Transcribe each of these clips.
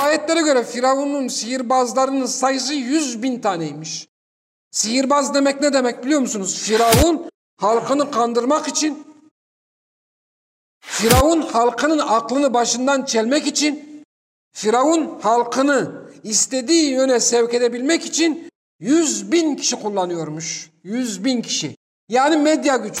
Rivayetlere göre Firavun'un sihirbazlarının sayısı yüz bin taneymiş. Sihirbaz demek ne demek biliyor musunuz? Firavun halkını kandırmak için, Firavun halkının aklını başından çelmek için, Firavun halkını istediği yöne sevk edebilmek için yüz bin kişi kullanıyormuş. Yüz bin kişi. Yani medya gücü.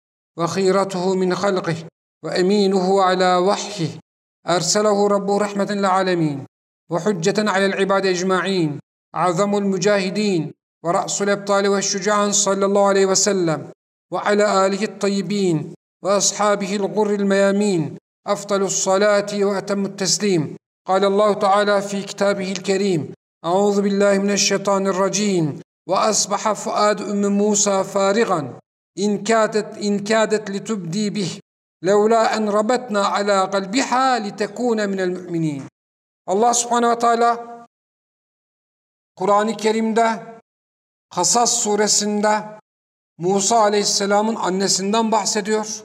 وخيرته من خلقه وأمينه على وحيه. أرسله رب رحمة للعالمين وحجة على العباد أجمعين. أعظم المجاهدين ورأس الأبطال والشجعان صلى الله عليه وسلم. وعلى آله الطيبين وأصحابه الغر الميامين. أفضل الصلاة وأتم التسليم. قال الله تعالى في كتابه الكريم أعوذ بالله من الشيطان الرجيم وأصبح فؤاد أم موسى فارغا. İnkâdet inkâdet litubdi bih. Levla en rabatna ala kalbiha litekune minel müminin. Allah subhanehu ve teala Kur'an-ı Kerim'de Kasas suresinde Musa aleyhisselamın annesinden bahsediyor.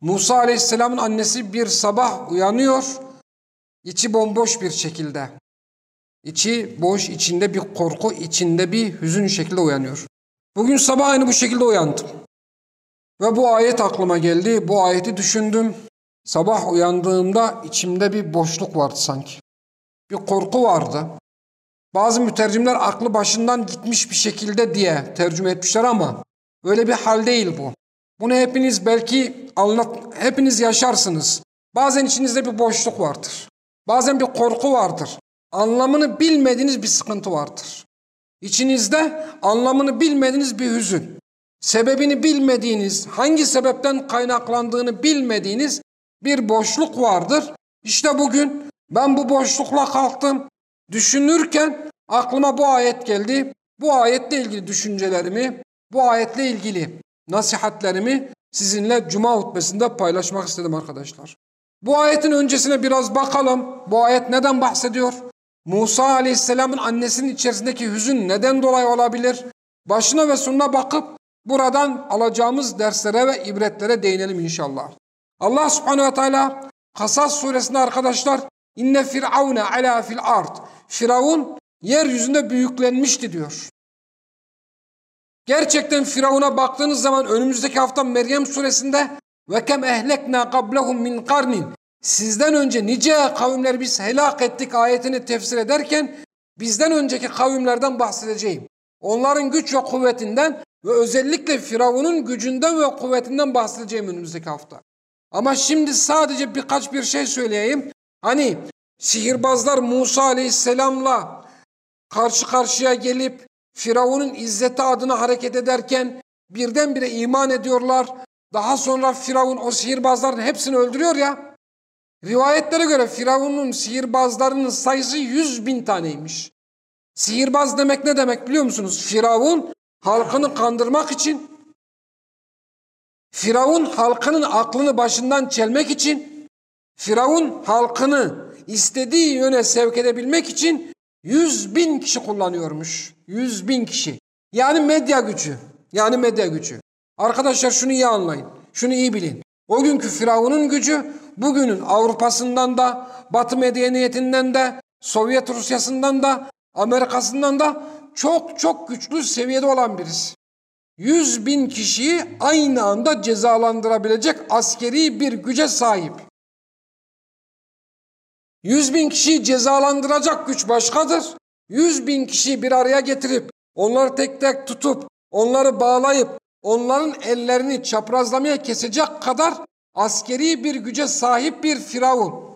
Musa aleyhisselamın annesi bir sabah uyanıyor. İçi bomboş bir şekilde. İçi boş, içinde bir korku, içinde bir hüzün şekilde uyanıyor. Bugün sabah aynı bu şekilde uyandım. Ve bu ayet aklıma geldi. Bu ayeti düşündüm. Sabah uyandığımda içimde bir boşluk vardı sanki. Bir korku vardı. Bazı mütercimler aklı başından gitmiş bir şekilde diye tercüme etmişler ama öyle bir hal değil bu. Bunu hepiniz belki anlat, hepiniz yaşarsınız. Bazen içinizde bir boşluk vardır. Bazen bir korku vardır. Anlamını bilmediğiniz bir sıkıntı vardır. İçinizde anlamını bilmediğiniz bir hüzün sebebini bilmediğiniz, hangi sebepten kaynaklandığını bilmediğiniz bir boşluk vardır. İşte bugün ben bu boşlukla kalktım. Düşünürken aklıma bu ayet geldi. Bu ayetle ilgili düşüncelerimi, bu ayetle ilgili nasihatlerimi sizinle cuma hutbesinde paylaşmak istedim arkadaşlar. Bu ayetin öncesine biraz bakalım. Bu ayet neden bahsediyor? Musa aleyhisselamın annesinin içerisindeki hüzün neden dolayı olabilir? Başına ve sonuna bakıp Buradan alacağımız derslere ve ibretlere değinelim inşallah. Allah subhanehu ve teala Kasas suresinde arkadaşlar inne firavune ala fil ard. Firavun yeryüzünde büyüklenmişti diyor. Gerçekten Firavun'a baktığınız zaman önümüzdeki hafta Meryem suresinde ve kem ehlekna qablahum min karnin sizden önce nice kavimler biz helak ettik ayetini tefsir ederken bizden önceki kavimlerden bahsedeceğim. Onların güç ve kuvvetinden ve özellikle Firavun'un gücünden ve kuvvetinden bahsedeceğim önümüzdeki hafta. Ama şimdi sadece birkaç bir şey söyleyeyim. Hani sihirbazlar Musa Aleyhisselam'la karşı karşıya gelip Firavun'un izzeti adına hareket ederken birdenbire iman ediyorlar. Daha sonra Firavun o sihirbazların hepsini öldürüyor ya. Rivayetlere göre Firavun'un sihirbazlarının sayısı yüz bin taneymiş. Sihirbaz demek ne demek biliyor musunuz? Firavun halkını kandırmak için, Firavun halkının aklını başından çelmek için, Firavun halkını istediği yöne sevk edebilmek için yüz bin kişi kullanıyormuş. Yüz bin kişi. Yani medya gücü. Yani medya gücü. Arkadaşlar şunu iyi anlayın. Şunu iyi bilin. O günkü Firavun'un gücü bugünün Avrupa'sından da, Batı medeniyetinden de, Sovyet Rusya'sından da, Amerika'sından da çok çok güçlü seviyede olan birisi. Yüz bin kişiyi aynı anda cezalandırabilecek askeri bir güce sahip. Yüz bin kişiyi cezalandıracak güç başkadır. Yüz bin kişiyi bir araya getirip, onları tek tek tutup, onları bağlayıp, onların ellerini çaprazlamaya kesecek kadar askeri bir güce sahip bir Firavun.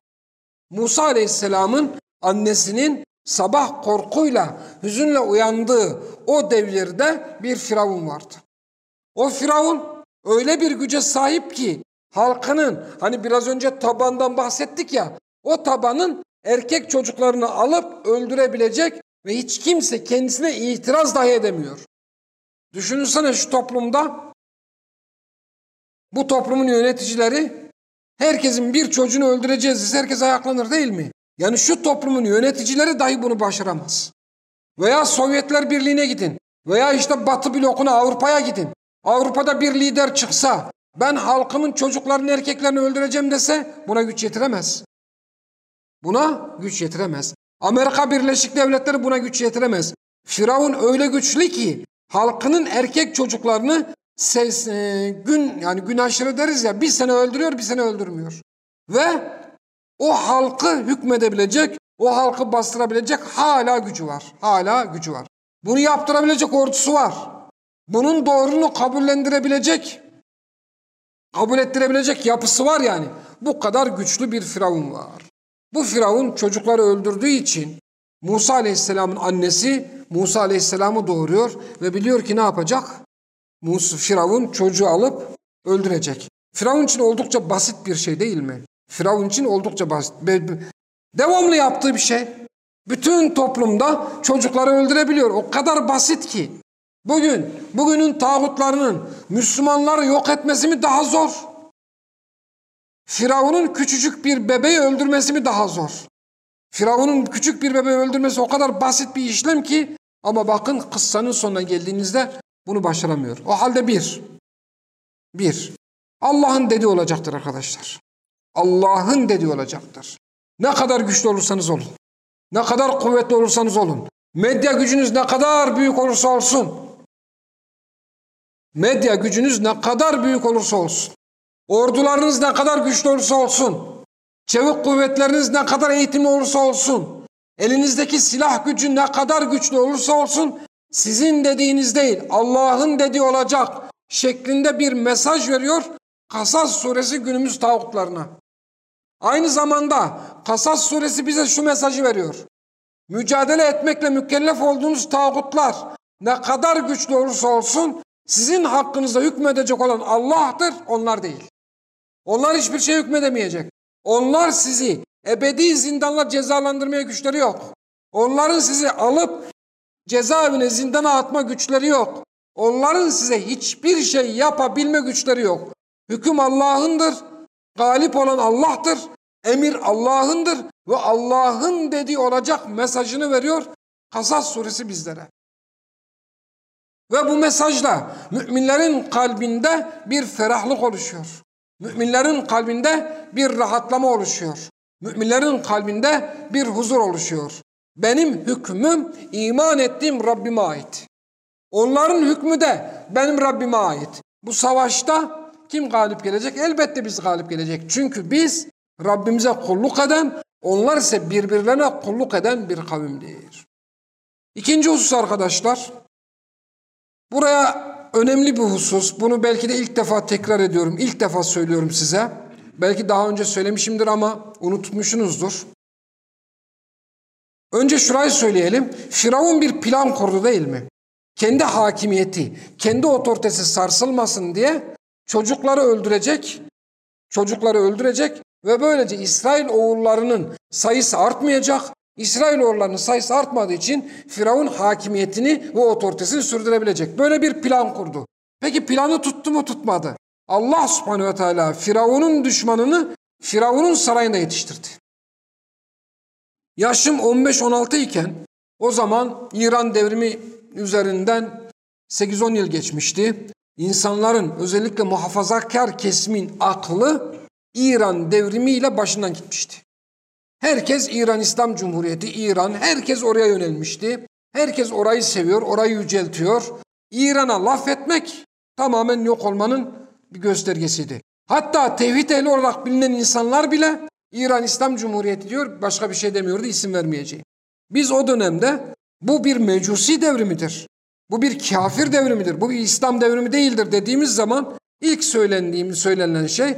Musa Aleyhisselam'ın annesinin sabah korkuyla, hüzünle uyandığı o devirde bir firavun vardı. O Firavun öyle bir güce sahip ki halkının hani biraz önce tabandan bahsettik ya o tabanın erkek çocuklarını alıp öldürebilecek ve hiç kimse kendisine itiraz dahi edemiyor. Düşünsene şu toplumda bu toplumun yöneticileri herkesin bir çocuğunu öldüreceğiz herkes ayaklanır değil mi? Yani şu toplumun yöneticileri dahi bunu başaramaz. Veya Sovyetler Birliği'ne gidin. Veya işte Batı blokuna Avrupa'ya gidin. Avrupa'da bir lider çıksa ben halkımın çocuklarını erkeklerini öldüreceğim dese buna güç yetiremez. Buna güç yetiremez. Amerika Birleşik Devletleri buna güç yetiremez. Firavun öyle güçlü ki halkının erkek çocuklarını ses, e, gün yani gün aşırı deriz ya bir sene öldürüyor bir sene öldürmüyor. Ve o halkı hükmedebilecek, o halkı bastırabilecek hala gücü var. Hala gücü var. Bunu yaptırabilecek ordusu var. Bunun doğrunu kabullendirebilecek, kabul ettirebilecek yapısı var yani. Bu kadar güçlü bir firavun var. Bu firavun çocukları öldürdüğü için Musa Aleyhisselam'ın annesi Musa Aleyhisselam'ı doğuruyor ve biliyor ki ne yapacak? Musa Firavun çocuğu alıp öldürecek. Firavun için oldukça basit bir şey değil mi? Firavun için oldukça basit. Devamlı yaptığı bir şey. Bütün toplumda çocukları öldürebiliyor. O kadar basit ki. Bugün, bugünün tağutlarının Müslümanları yok etmesi mi daha zor? Firavun'un küçücük bir bebeği öldürmesi mi daha zor? Firavun'un küçük bir bebeği öldürmesi o kadar basit bir işlem ki ama bakın kıssanın sonuna geldiğinizde bunu başaramıyor. O halde bir, bir, Allah'ın dediği olacaktır arkadaşlar. Allah'ın dediği olacaktır. Ne kadar güçlü olursanız olun. Ne kadar kuvvetli olursanız olun. Medya gücünüz ne kadar büyük olursa olsun. Medya gücünüz ne kadar büyük olursa olsun. Ordularınız ne kadar güçlü olursa olsun. Çevik kuvvetleriniz ne kadar eğitimli olursa olsun. Elinizdeki silah gücü ne kadar güçlü olursa olsun. Sizin dediğiniz değil Allah'ın dediği olacak şeklinde bir mesaj veriyor. Kasas suresi günümüz tağutlarına. Aynı zamanda Kasas suresi bize şu mesajı veriyor. Mücadele etmekle mükellef olduğunuz tağutlar ne kadar güçlü olursa olsun sizin hakkınıza hükmedecek olan Allah'tır, onlar değil. Onlar hiçbir şey hükmedemeyecek. Onlar sizi ebedi zindanla cezalandırmaya güçleri yok. Onların sizi alıp cezaevine zindana atma güçleri yok. Onların size hiçbir şey yapabilme güçleri yok. Hüküm Allah'ındır. Galip olan Allah'tır. Emir Allah'ındır ve Allah'ın dediği olacak mesajını veriyor Kasas suresi bizlere. Ve bu mesajla müminlerin kalbinde bir ferahlık oluşuyor. Müminlerin kalbinde bir rahatlama oluşuyor. Müminlerin kalbinde bir huzur oluşuyor. Benim hükmüm iman ettiğim Rabbime ait. Onların hükmü de benim Rabbime ait. Bu savaşta kim galip gelecek? Elbette biz galip gelecek. Çünkü biz Rabbimize kulluk eden, onlar ise birbirlerine kulluk eden bir kavimdir. İkinci husus arkadaşlar, buraya önemli bir husus. Bunu belki de ilk defa tekrar ediyorum. İlk defa söylüyorum size. Belki daha önce söylemişimdir ama unutmuşsunuzdur. Önce şurayı söyleyelim. Firavun bir plan kurdu değil mi? Kendi hakimiyeti, kendi otoritesi sarsılmasın diye çocukları öldürecek, çocukları öldürecek ve böylece İsrail oğullarının sayısı artmayacak. İsrail oğullarının sayısı artmadığı için Firavun hakimiyetini ve otoritesini sürdürebilecek. Böyle bir plan kurdu. Peki planı tuttu mu tutmadı? Allah subhanehu ve teala Firavun'un düşmanını Firavun'un sarayında yetiştirdi. Yaşım 15-16 iken o zaman İran devrimi üzerinden 8-10 yıl geçmişti. İnsanların özellikle muhafazakar kesimin aklı İran devrimiyle başından gitmişti. Herkes İran İslam Cumhuriyeti, İran, herkes oraya yönelmişti. Herkes orayı seviyor, orayı yüceltiyor. İran'a laf etmek tamamen yok olmanın bir göstergesiydi. Hatta tevhid ehli olarak bilinen insanlar bile İran İslam Cumhuriyeti diyor, başka bir şey demiyordu, isim vermeyeceğim. Biz o dönemde bu bir mecusi devrimidir. Bu bir kafir devrimidir. Bu bir İslam devrimi değildir dediğimiz zaman ilk söylendiğim söylenen şey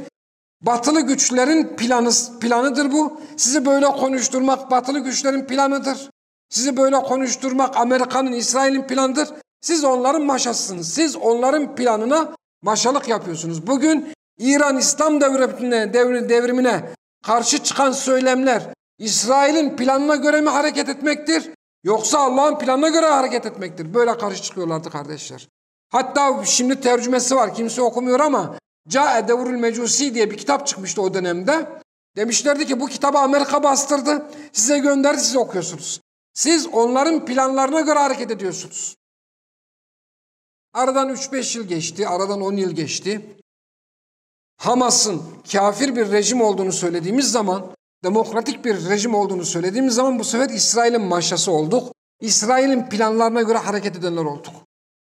Batılı güçlerin planı, planıdır bu. Sizi böyle konuşturmak batılı güçlerin planıdır. Sizi böyle konuşturmak Amerika'nın, İsrail'in planıdır. Siz onların maşasısınız. Siz onların planına maşalık yapıyorsunuz. Bugün İran İslam devrimine, devrimine karşı çıkan söylemler İsrail'in planına göre mi hareket etmektir? Yoksa Allah'ın planına göre hareket etmektir. Böyle karşı çıkıyorlardı kardeşler. Hatta şimdi tercümesi var. Kimse okumuyor ama Ca'e Devrül Mecusi diye bir kitap çıkmıştı o dönemde. Demişlerdi ki bu kitabı Amerika bastırdı. Size gönderdi siz okuyorsunuz. Siz onların planlarına göre hareket ediyorsunuz. Aradan 3-5 yıl geçti, aradan 10 yıl geçti. Hamas'ın kafir bir rejim olduğunu söylediğimiz zaman, demokratik bir rejim olduğunu söylediğimiz zaman bu sefer İsrail'in maşası olduk. İsrail'in planlarına göre hareket edenler olduk.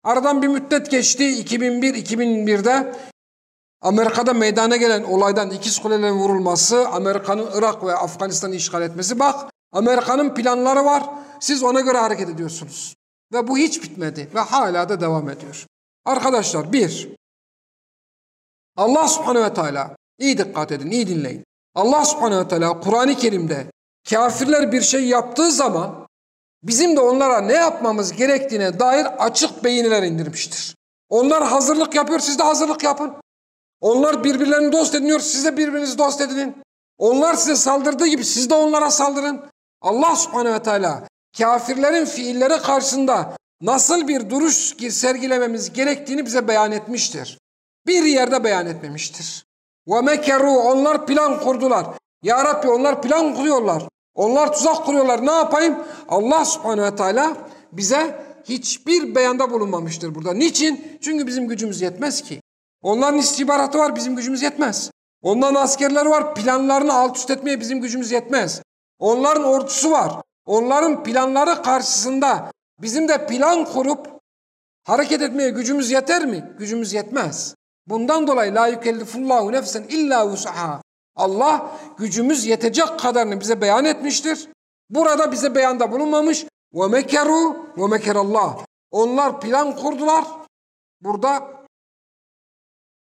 Aradan bir müddet geçti. 2001-2001'de Amerika'da meydana gelen olaydan ikiz kulelerin vurulması, Amerika'nın Irak ve Afganistan'ı işgal etmesi. Bak Amerika'nın planları var. Siz ona göre hareket ediyorsunuz. Ve bu hiç bitmedi ve hala da devam ediyor. Arkadaşlar bir, Allah subhanehu ve teala, iyi dikkat edin, iyi dinleyin. Allah subhanehu ve teala Kur'an-ı Kerim'de kafirler bir şey yaptığı zaman bizim de onlara ne yapmamız gerektiğine dair açık beyinler indirmiştir. Onlar hazırlık yapıyor, siz de hazırlık yapın. Onlar birbirlerini dost ediniyor, siz de birbirinizi dost edinin. Onlar size saldırdığı gibi siz de onlara saldırın. Allah subhanehu ve teala kafirlerin fiilleri karşısında nasıl bir duruş sergilememiz gerektiğini bize beyan etmiştir. Bir yerde beyan etmemiştir. Ve mekeru onlar plan kurdular. Ya Rabbi onlar plan kuruyorlar. Onlar tuzak kuruyorlar. Ne yapayım? Allah subhanehu ve teala bize hiçbir beyanda bulunmamıştır burada. Niçin? Çünkü bizim gücümüz yetmez ki. Onların istihbaratı var bizim gücümüz yetmez. Onların askerleri var planlarını alt üst etmeye bizim gücümüz yetmez. Onların ordusu var. Onların planları karşısında bizim de plan kurup hareket etmeye gücümüz yeter mi? Gücümüz yetmez. Bundan dolayı la yükellifullahu nefsen illa vusaha. Allah gücümüz yetecek kadarını bize beyan etmiştir. Burada bize beyanda bulunmamış. Ve mekeru ve mekerallah. Onlar plan kurdular. Burada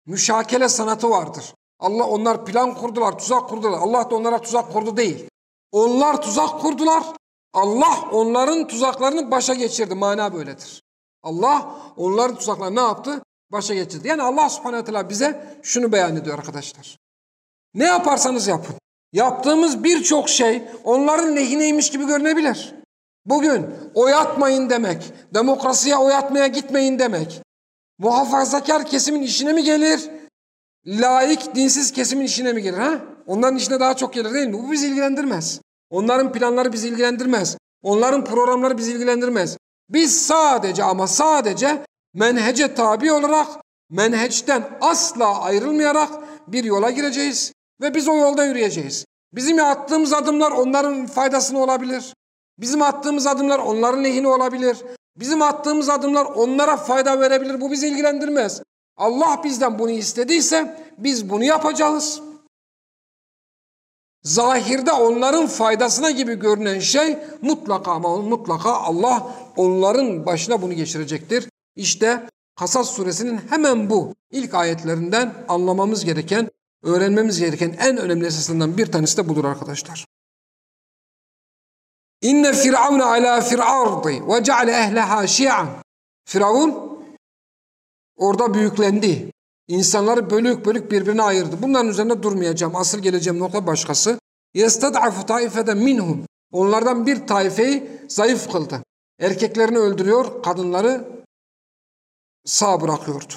müşakele sanatı vardır. Allah onlar plan kurdular, tuzak kurdular. Allah da onlara tuzak kurdu değil. Onlar tuzak kurdular. Allah onların tuzaklarını başa geçirdi. Mana böyledir. Allah onların tuzaklarını ne yaptı? Başa geçirdi. Yani Allah subhanehu teala bize şunu beyan ediyor arkadaşlar. Ne yaparsanız yapın. Yaptığımız birçok şey onların lehineymiş gibi görünebilir. Bugün oy atmayın demek, demokrasiye oy atmaya gitmeyin demek, muhafazakar kesimin işine mi gelir? Laik, dinsiz kesimin işine mi gelir? Ha? Onların işine daha çok gelir değil mi? Bu bizi ilgilendirmez. Onların planları bizi ilgilendirmez. Onların programları bizi ilgilendirmez. Biz sadece ama sadece menhece tabi olarak, menheçten asla ayrılmayarak bir yola gireceğiz ve biz o yolda yürüyeceğiz. Bizim attığımız adımlar onların faydasına olabilir. Bizim attığımız adımlar onların lehine olabilir. Bizim attığımız adımlar onlara fayda verebilir. Bu bizi ilgilendirmez. Allah bizden bunu istediyse biz bunu yapacağız. Zahirde onların faydasına gibi görünen şey mutlaka ama mutlaka Allah onların başına bunu geçirecektir. İşte Kasas suresinin hemen bu ilk ayetlerinden anlamamız gereken, öğrenmemiz gereken en önemli esaslarından bir tanesi de budur arkadaşlar. İnne firavune ala fil ardı ve ceale ehleha şi'an. Firavun orada büyüklendi. İnsanları bölük bölük birbirine ayırdı. Bunların üzerinde durmayacağım. Asıl geleceğim nokta başkası. يَسْتَدْعَفُ taifede minhum. Onlardan bir taifeyi zayıf kıldı. Erkeklerini öldürüyor, kadınları sağ bırakıyordu.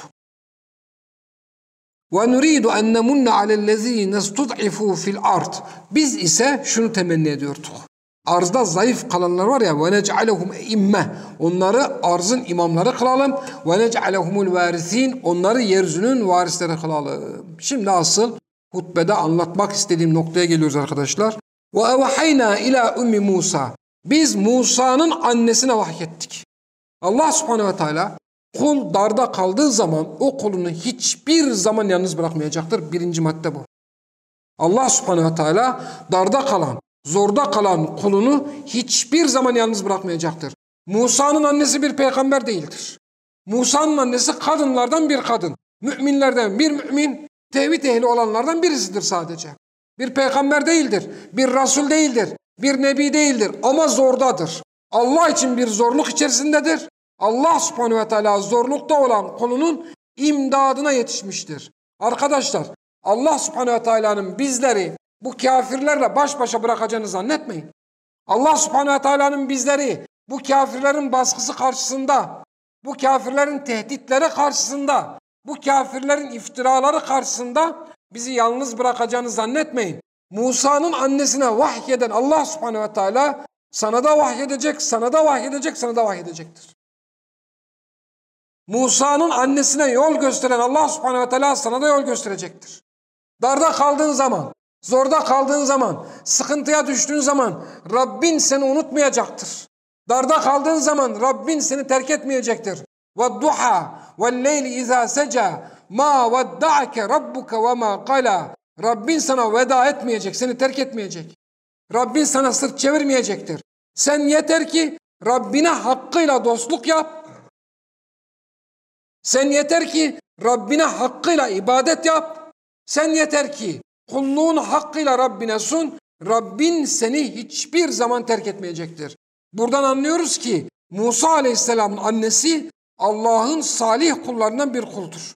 وَنُرِيدُ أَنْ نَمُنَّ عَلَى الَّذ۪ينَ اسْتُضْعِفُوا فِي الْأَرْضِ Biz ise şunu temenni ediyorduk. Arzda zayıf kalanlar var ya ve nec'alehum imme. Onları arzın imamları kılalım. Ve nec'alehumul varisin. Onları yeryüzünün varisleri kılalım. Şimdi asıl hutbede anlatmak istediğim noktaya geliyoruz arkadaşlar. Ve evhayna ila ummi Musa. Biz Musa'nın annesine vahyettik. Allah subhanehu ve teala kul darda kaldığı zaman o kulunu hiçbir zaman yalnız bırakmayacaktır. Birinci madde bu. Allah subhanehu ve teala darda kalan, zorda kalan kulunu hiçbir zaman yalnız bırakmayacaktır. Musa'nın annesi bir peygamber değildir. Musa'nın annesi kadınlardan bir kadın. Müminlerden bir mümin, tevhid ehli olanlardan birisidir sadece. Bir peygamber değildir, bir rasul değildir, bir nebi değildir ama zordadır. Allah için bir zorluk içerisindedir. Allah subhanehu ve teala zorlukta olan kulunun imdadına yetişmiştir. Arkadaşlar Allah subhanehu ve teala'nın bizleri bu kafirlerle baş başa bırakacağını zannetmeyin. Allah subhanehu ve teala'nın bizleri bu kafirlerin baskısı karşısında, bu kafirlerin tehditleri karşısında, bu kafirlerin iftiraları karşısında bizi yalnız bırakacağını zannetmeyin. Musa'nın annesine vahyeden Allah subhanehu ve teala sana da vahyedecek, sana da vahyedecek, sana da vahyedecektir. Musa'nın annesine yol gösteren Allah subhanehu ve teala sana da yol gösterecektir. Darda kaldığın zaman, zorda kaldığın zaman, sıkıntıya düştüğün zaman Rabbin seni unutmayacaktır. Darda kaldığın zaman Rabbin seni terk etmeyecektir. وَالضُّحَى وَالْلَيْلِ اِذَا سَجَى مَا وَدَّعَكَ رَبُّكَ وَمَا قَلَى Rabbin sana veda etmeyecek, seni terk etmeyecek. Rabbin sana sırt çevirmeyecektir. Sen yeter ki Rabbine hakkıyla dostluk yap. sen yeter ki Rabbine hakkıyla ibadet yap. Sen yeter ki kulluğun hakkıyla Rabbine sun. Rabbin seni hiçbir zaman terk etmeyecektir. Buradan anlıyoruz ki Musa Aleyhisselam'ın annesi Allah'ın salih kullarından bir kuldur.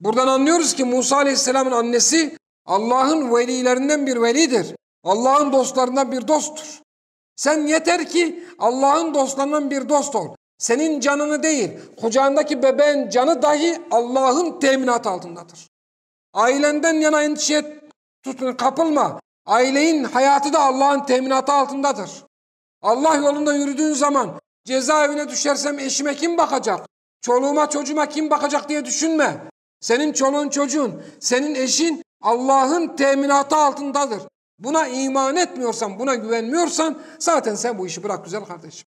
Buradan anlıyoruz ki Musa Aleyhisselam'ın annesi Allah'ın velilerinden bir velidir. Allah'ın dostlarından bir dosttur. Sen yeter ki Allah'ın dostlarından bir dost ol. Senin canını değil, kucağındaki bebeğin canı dahi Allah'ın teminat altındadır. Ailenden yana endişe tutun, kapılma. Ailenin hayatı da Allah'ın teminatı altındadır. Allah yolunda yürüdüğün zaman cezaevine düşersem eşime kim bakacak? Çoluğuma çocuğuma kim bakacak diye düşünme. Senin çoluğun çocuğun, senin eşin Allah'ın teminatı altındadır. Buna iman etmiyorsan, buna güvenmiyorsan zaten sen bu işi bırak güzel kardeşim.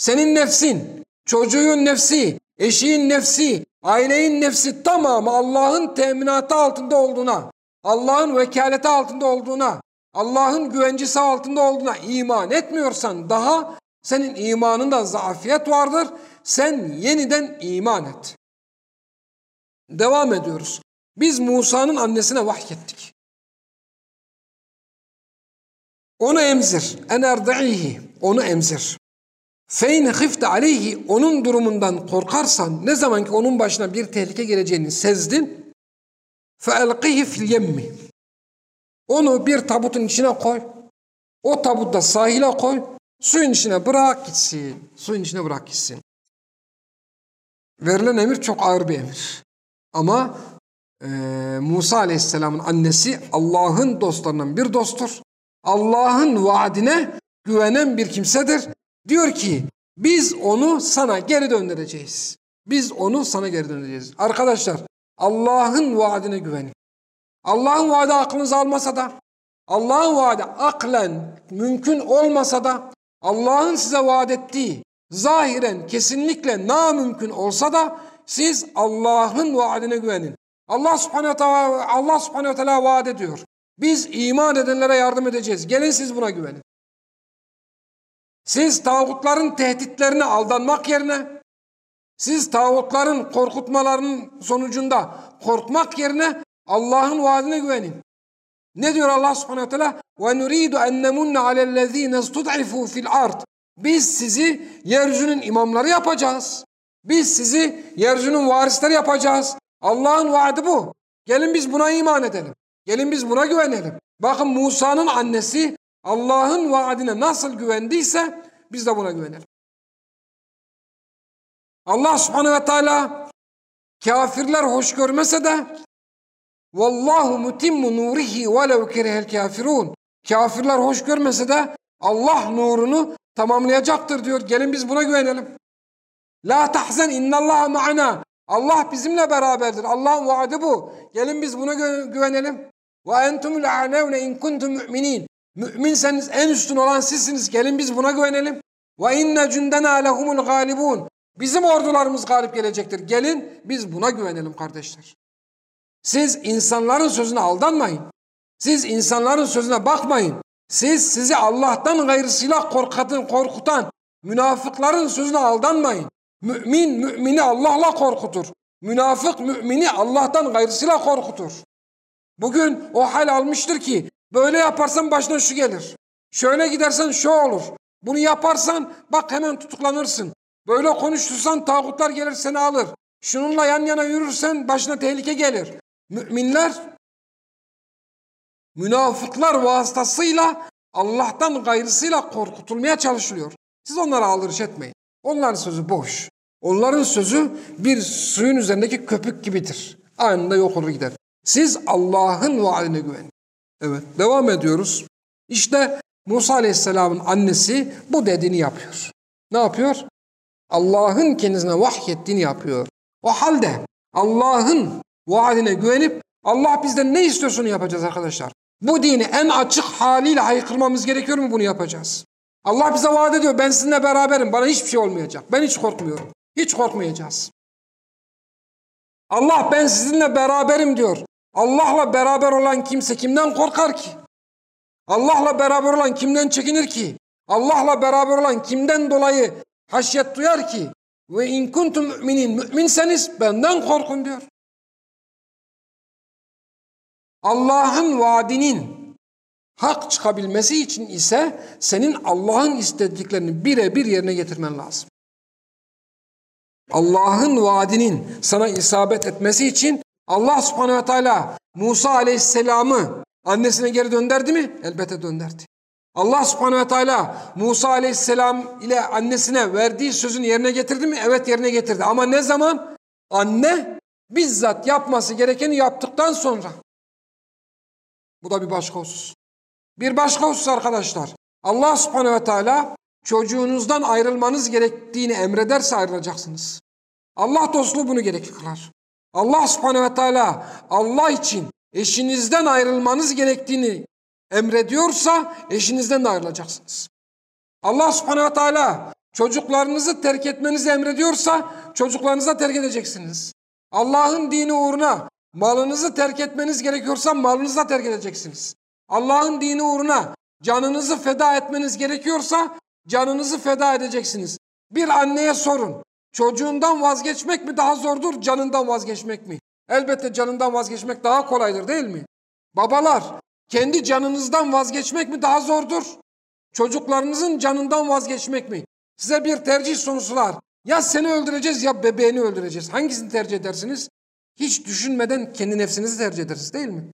Senin nefsin, çocuğun nefsi, eşiğin nefsi, ailenin nefsi tamamı Allah'ın teminatı altında olduğuna, Allah'ın vekaleti altında olduğuna, Allah'ın güvencesi altında olduğuna iman etmiyorsan daha senin imanında zafiyet vardır. Sen yeniden iman et. Devam ediyoruz. Biz Musa'nın annesine vahyettik. Onu emzir. En erdi'ihi. Onu emzir. Feyn hifte aleyhi. Onun durumundan korkarsan ne zaman ki onun başına bir tehlike geleceğini sezdin. Elqihi fil yemmi. Onu bir tabutun içine koy. O tabutta sahile koy. Suyun içine bırak gitsin. Suyun içine bırak gitsin. Verilen emir çok ağır bir emir. Ama e, Musa Aleyhisselam'ın annesi Allah'ın dostlarından bir dosttur. Allah'ın vaadine güvenen bir kimsedir. Diyor ki biz onu sana geri döndüreceğiz. Biz onu sana geri döndüreceğiz. Arkadaşlar Allah'ın vaadine güvenin. Allah'ın vaadi aklınızı almasa da, Allah'ın vaadi aklen mümkün olmasa da, Allah'ın size vaat ettiği zahiren kesinlikle namümkün olsa da siz Allah'ın vaadine güvenin. Allah subhanehu teala, Allah subhanehu teala vaat ediyor. Biz iman edenlere yardım edeceğiz. Gelin siz buna güvenin. Siz tağutların tehditlerine aldanmak yerine, siz tağutların korkutmalarının sonucunda korkmak yerine Allah'ın vaadine güvenin. Ne diyor Allah subhanehu teala? وَنُرِيدُ أَنْ نَمُنَّ عَلَى الَّذ۪ينَ اسْتُضْعِفُوا فِي الْأَرْضِ Biz sizi yeryüzünün imamları yapacağız. Biz sizi yeryüzünün varisleri yapacağız. Allah'ın vaadi bu. Gelin biz buna iman edelim. Gelin biz buna güvenelim. Bakın Musa'nın annesi Allah'ın vaadine nasıl güvendiyse biz de buna güvenelim. Allah subhanehu ve teala kafirler hoş görmese de Vallahu mutimmu nurihi velev kerehel kafirun. Kafirler hoş görmese de Allah nurunu tamamlayacaktır diyor. Gelin biz buna güvenelim. La tahzen innallaha ma'ana. Allah bizimle beraberdir. Allah'ın vaadi bu. Gelin biz buna güvenelim. Ve entumul a'levne in kuntum mu'minin. Müminseniz en üstün olan sizsiniz. Gelin biz buna güvenelim. Ve inne cündena lehumul galibun. Bizim ordularımız galip gelecektir. Gelin biz buna güvenelim kardeşler. Siz insanların sözüne aldanmayın. Siz insanların sözüne bakmayın. Siz sizi Allah'tan gayrısıyla korkutan, korkutan münafıkların sözüne aldanmayın. Mümin mümini Allah'la korkutur. Münafık mümini Allah'tan gayrısıyla korkutur. Bugün o hal almıştır ki böyle yaparsan başına şu gelir. Şöyle gidersen şu olur. Bunu yaparsan bak hemen tutuklanırsın. Böyle konuşursan tağutlar gelir seni alır. Şununla yan yana yürürsen başına tehlike gelir. Müminler münafıklar vasıtasıyla Allah'tan gayrısıyla korkutulmaya çalışılıyor. Siz onlara aldırış etmeyin. Onların sözü boş. Onların sözü bir suyun üzerindeki köpük gibidir. Anında yok olur gider. Siz Allah'ın vaadine güvenin. Evet devam ediyoruz. İşte Musa Aleyhisselam'ın annesi bu dediğini yapıyor. Ne yapıyor? Allah'ın kendisine vahyettiğini yapıyor. O halde Allah'ın vaadine güvenip Allah bizden ne istiyorsa yapacağız arkadaşlar. Bu dini en açık haliyle haykırmamız gerekiyor mu bunu yapacağız. Allah bize vaat ediyor ben sizinle beraberim bana hiçbir şey olmayacak. Ben hiç korkmuyorum. Hiç korkmayacağız. Allah ben sizinle beraberim diyor. Allah'la beraber olan kimse kimden korkar ki? Allah'la beraber olan kimden çekinir ki? Allah'la beraber olan kimden dolayı haşyet duyar ki? Ve in kuntum müminin müminseniz benden korkun diyor. Allah'ın vaadinin hak çıkabilmesi için ise senin Allah'ın istediklerini birebir yerine getirmen lazım. Allah'ın vaadinin sana isabet etmesi için Allah subhanehu ve teala Musa aleyhisselamı annesine geri dönderdi mi? Elbette dönderdi. Allah subhanehu ve teala Musa aleyhisselam ile annesine verdiği sözün yerine getirdi mi? Evet yerine getirdi. Ama ne zaman? Anne bizzat yapması gerekeni yaptıktan sonra. Bu da bir başka husus. Bir başka husus arkadaşlar. Allah subhanehu ve teala çocuğunuzdan ayrılmanız gerektiğini emrederse ayrılacaksınız. Allah dostluğu bunu gerekli kılar. Allah subhanehu ve teala Allah için eşinizden ayrılmanız gerektiğini emrediyorsa eşinizden de ayrılacaksınız. Allah subhanehu ve teala çocuklarınızı terk etmenizi emrediyorsa çocuklarınızı terk edeceksiniz. Allah'ın dini uğruna malınızı terk etmeniz gerekiyorsa malınızı da terk edeceksiniz. Allah'ın dini uğruna canınızı feda etmeniz gerekiyorsa canınızı feda edeceksiniz. Bir anneye sorun. Çocuğundan vazgeçmek mi daha zordur, canından vazgeçmek mi? Elbette canından vazgeçmek daha kolaydır değil mi? Babalar, kendi canınızdan vazgeçmek mi daha zordur? Çocuklarınızın canından vazgeçmek mi? Size bir tercih sunsular. Ya seni öldüreceğiz ya bebeğini öldüreceğiz. Hangisini tercih edersiniz? Hiç düşünmeden kendi nefsinizi tercih ederiz değil mi?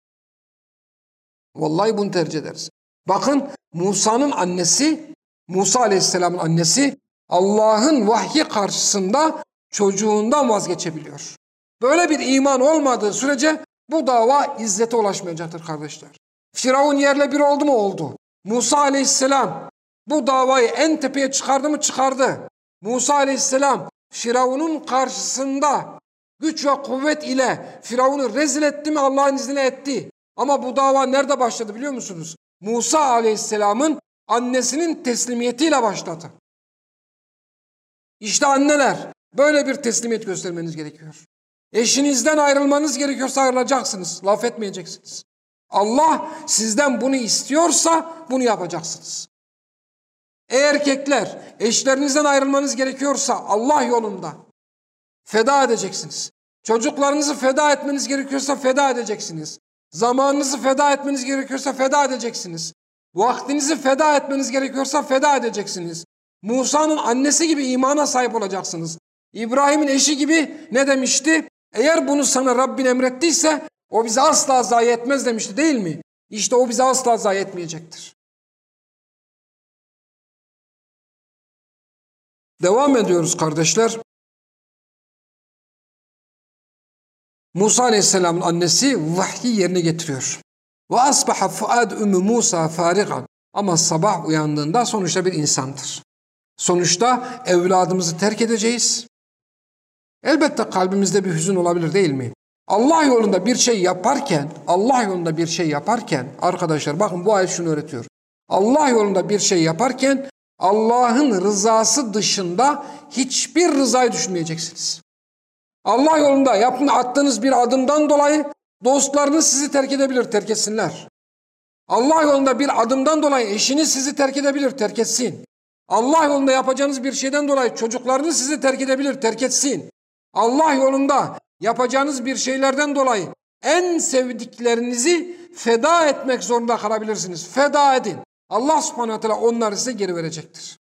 Vallahi bunu tercih ederiz. Bakın Musa'nın annesi, Musa Aleyhisselam'ın annesi Allah'ın vahyi karşısında çocuğundan vazgeçebiliyor. Böyle bir iman olmadığı sürece bu dava izzete ulaşmayacaktır kardeşler. Firavun yerle bir oldu mu? Oldu. Musa aleyhisselam bu davayı en tepeye çıkardı mı? Çıkardı. Musa aleyhisselam Firavun'un karşısında güç ve kuvvet ile Firavun'u rezil etti mi? Allah'ın izniyle etti. Ama bu dava nerede başladı biliyor musunuz? Musa aleyhisselamın annesinin teslimiyetiyle başladı. İşte anneler böyle bir teslimiyet göstermeniz gerekiyor. Eşinizden ayrılmanız gerekiyorsa ayrılacaksınız. Laf etmeyeceksiniz. Allah sizden bunu istiyorsa bunu yapacaksınız. Ey erkekler eşlerinizden ayrılmanız gerekiyorsa Allah yolunda feda edeceksiniz. Çocuklarınızı feda etmeniz gerekiyorsa feda edeceksiniz. Zamanınızı feda etmeniz gerekiyorsa feda edeceksiniz. Vaktinizi feda etmeniz gerekiyorsa feda edeceksiniz. Musa'nın annesi gibi imana sahip olacaksınız. İbrahim'in eşi gibi ne demişti? Eğer bunu sana Rabbin emrettiyse o bizi asla zayi etmez demişti değil mi? İşte o bizi asla zayi etmeyecektir. Devam ediyoruz kardeşler. Musa Aleyhisselam'ın annesi vahyi yerine getiriyor. Ve asbaha fuad ümmü Musa farigan. Ama sabah uyandığında sonuçta bir insandır. Sonuçta evladımızı terk edeceğiz. Elbette kalbimizde bir hüzün olabilir değil mi? Allah yolunda bir şey yaparken, Allah yolunda bir şey yaparken arkadaşlar bakın bu ayet şunu öğretiyor. Allah yolunda bir şey yaparken Allah'ın rızası dışında hiçbir rızayı düşünmeyeceksiniz. Allah yolunda yapın attığınız bir adımdan dolayı dostlarınız sizi terk edebilir, terk etsinler. Allah yolunda bir adımdan dolayı eşiniz sizi terk edebilir, terk etsin. Allah yolunda yapacağınız bir şeyden dolayı çocuklarınız sizi terk edebilir, terk etsin. Allah yolunda yapacağınız bir şeylerden dolayı en sevdiklerinizi feda etmek zorunda kalabilirsiniz. Feda edin. Allah subhanehu teala onları size geri verecektir.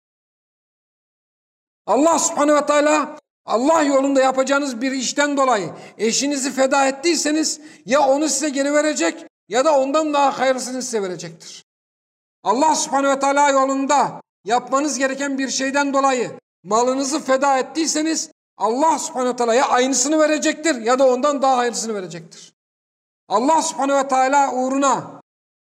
Allah subhanehu teala Allah yolunda yapacağınız bir işten dolayı eşinizi feda ettiyseniz ya onu size geri verecek ya da ondan daha hayırlısını size verecektir. Allah subhanehu teala yolunda yapmanız gereken bir şeyden dolayı malınızı feda ettiyseniz Allah subhanehu ve teala aynısını verecektir ya da ondan daha hayırlısını verecektir. Allah subhanehu ve teala uğruna,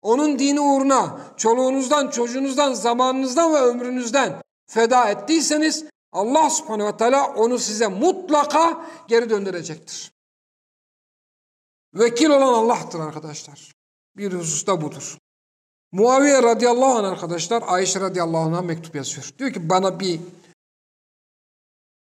onun dini uğruna çoluğunuzdan, çocuğunuzdan, zamanınızdan ve ömrünüzden feda ettiyseniz Allah subhanehu ve teala onu size mutlaka geri döndürecektir. Vekil olan Allah'tır arkadaşlar. Bir hususta budur. Muaviye radıyallahu anh arkadaşlar Ayşe radıyallahu anh'a mektup yazıyor. Diyor ki bana bir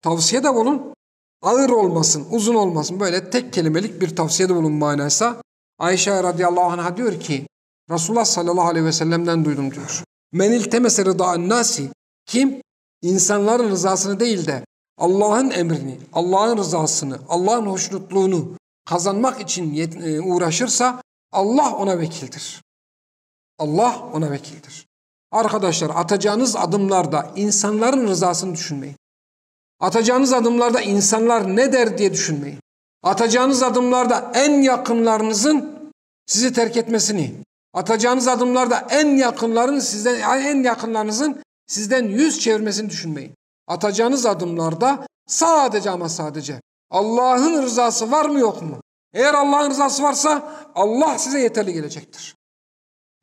tavsiye de bulun. Ağır olmasın, uzun olmasın. Böyle tek kelimelik bir tavsiye de bulun manaysa. Ayşe radıyallahu anh'a diyor ki Resulullah sallallahu aleyhi ve sellem'den duydum diyor. Men iltemese rıda'an nasi kim insanların rızasını değil de Allah'ın emrini, Allah'ın rızasını, Allah'ın hoşnutluğunu kazanmak için e, uğraşırsa Allah ona vekildir. Allah ona vekildir. Arkadaşlar atacağınız adımlarda insanların rızasını düşünmeyin. Atacağınız adımlarda insanlar ne der diye düşünmeyin. Atacağınız adımlarda en yakınlarınızın sizi terk etmesini, atacağınız adımlarda en yakınların sizden en yakınlarınızın sizden yüz çevirmesini düşünmeyin. Atacağınız adımlarda sadece ama sadece Allah'ın rızası var mı yok mu? Eğer Allah'ın rızası varsa Allah size yeterli gelecektir.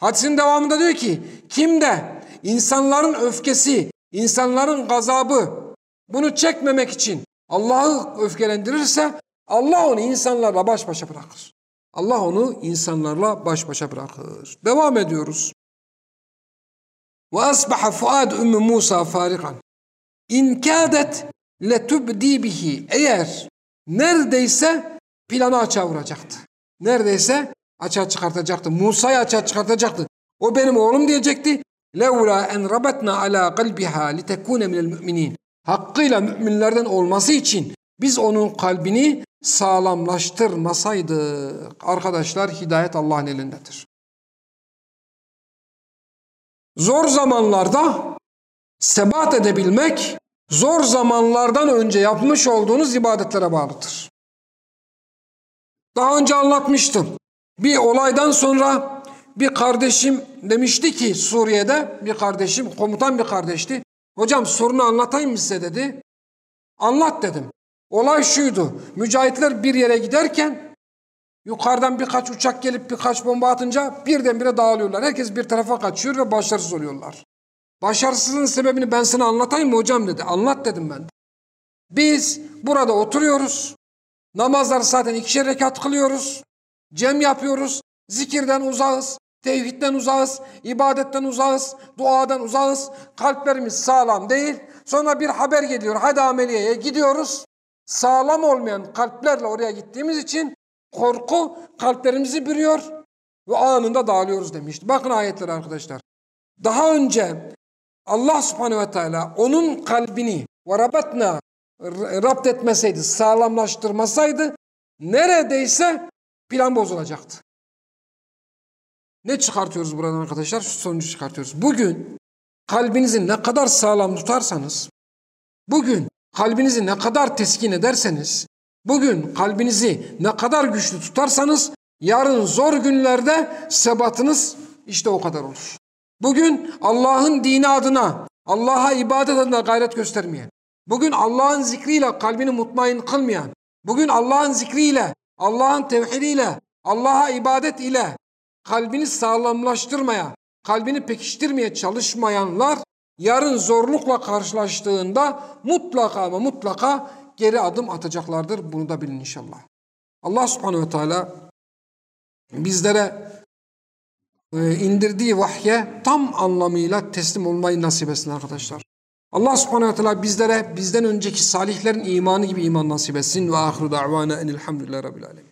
Hadisin devamında diyor ki kim de insanların öfkesi, insanların gazabı bunu çekmemek için Allah'ı öfkelendirirse Allah onu insanlarla baş başa bırakır. Allah onu insanlarla baş başa bırakır. Devam ediyoruz. Ve asbaha fuad ümmü Musa farikan. İn kâdet letubdi bihi. Eğer neredeyse planı açığa vuracaktı. Neredeyse açığa çıkartacaktı. Musa'yı açığa çıkartacaktı. O benim oğlum diyecekti. Levla en rabatna ala kalbiha litekune minel müminin. Hakkıyla müminlerden olması için biz onun kalbini sağlamlaştırmasaydık. Arkadaşlar hidayet Allah'ın elindedir. Zor zamanlarda sebat edebilmek zor zamanlardan önce yapmış olduğunuz ibadetlere bağlıdır. Daha önce anlatmıştım. Bir olaydan sonra bir kardeşim demişti ki Suriye'de bir kardeşim komutan bir kardeşti. Hocam sorunu anlatayım mı size dedi. Anlat dedim. Olay şuydu. Mücahitler bir yere giderken yukarıdan birkaç uçak gelip birkaç bomba atınca birdenbire dağılıyorlar. Herkes bir tarafa kaçıyor ve başarısız oluyorlar. Başarısızlığın sebebini ben sana anlatayım mı hocam dedi. Anlat dedim ben. Biz burada oturuyoruz. Namazları zaten ikişer rekat kılıyoruz. Cem yapıyoruz. Zikirden uzağız. Tevhidden uzağız. ibadetten uzağız. Duadan uzağız. Kalplerimiz sağlam değil. Sonra bir haber geliyor. Hadi ameliyeye gidiyoruz. Sağlam olmayan kalplerle oraya gittiğimiz için korku kalplerimizi bürüyor ve anında dağılıyoruz demişti. Bakın ayetler arkadaşlar. Daha önce Allah subhanehu ve teala onun kalbini ve rabatna rapt etmeseydi, sağlamlaştırmasaydı neredeyse plan bozulacaktı. Ne çıkartıyoruz buradan arkadaşlar? Şu sonucu çıkartıyoruz. Bugün kalbinizi ne kadar sağlam tutarsanız, bugün kalbinizi ne kadar teskin ederseniz, bugün kalbinizi ne kadar güçlü tutarsanız, yarın zor günlerde sebatınız işte o kadar olur. Bugün Allah'ın dini adına, Allah'a ibadet adına gayret göstermeyen, bugün Allah'ın zikriyle kalbini mutmain kılmayan, bugün Allah'ın zikriyle, Allah'ın tevhidiyle, Allah'a ibadet ile kalbini sağlamlaştırmaya, kalbini pekiştirmeye çalışmayanlar yarın zorlukla karşılaştığında mutlaka ama mutlaka geri adım atacaklardır. Bunu da bilin inşallah. Allah subhanehu ve teala bizlere e, indirdiği vahye tam anlamıyla teslim olmayı nasip etsin arkadaşlar. Allah subhanehu ve teala bizlere bizden önceki salihlerin imanı gibi iman nasip etsin. Ve ahiru da'vana enilhamdülillahi rabbil alemin.